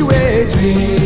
and wash. Dream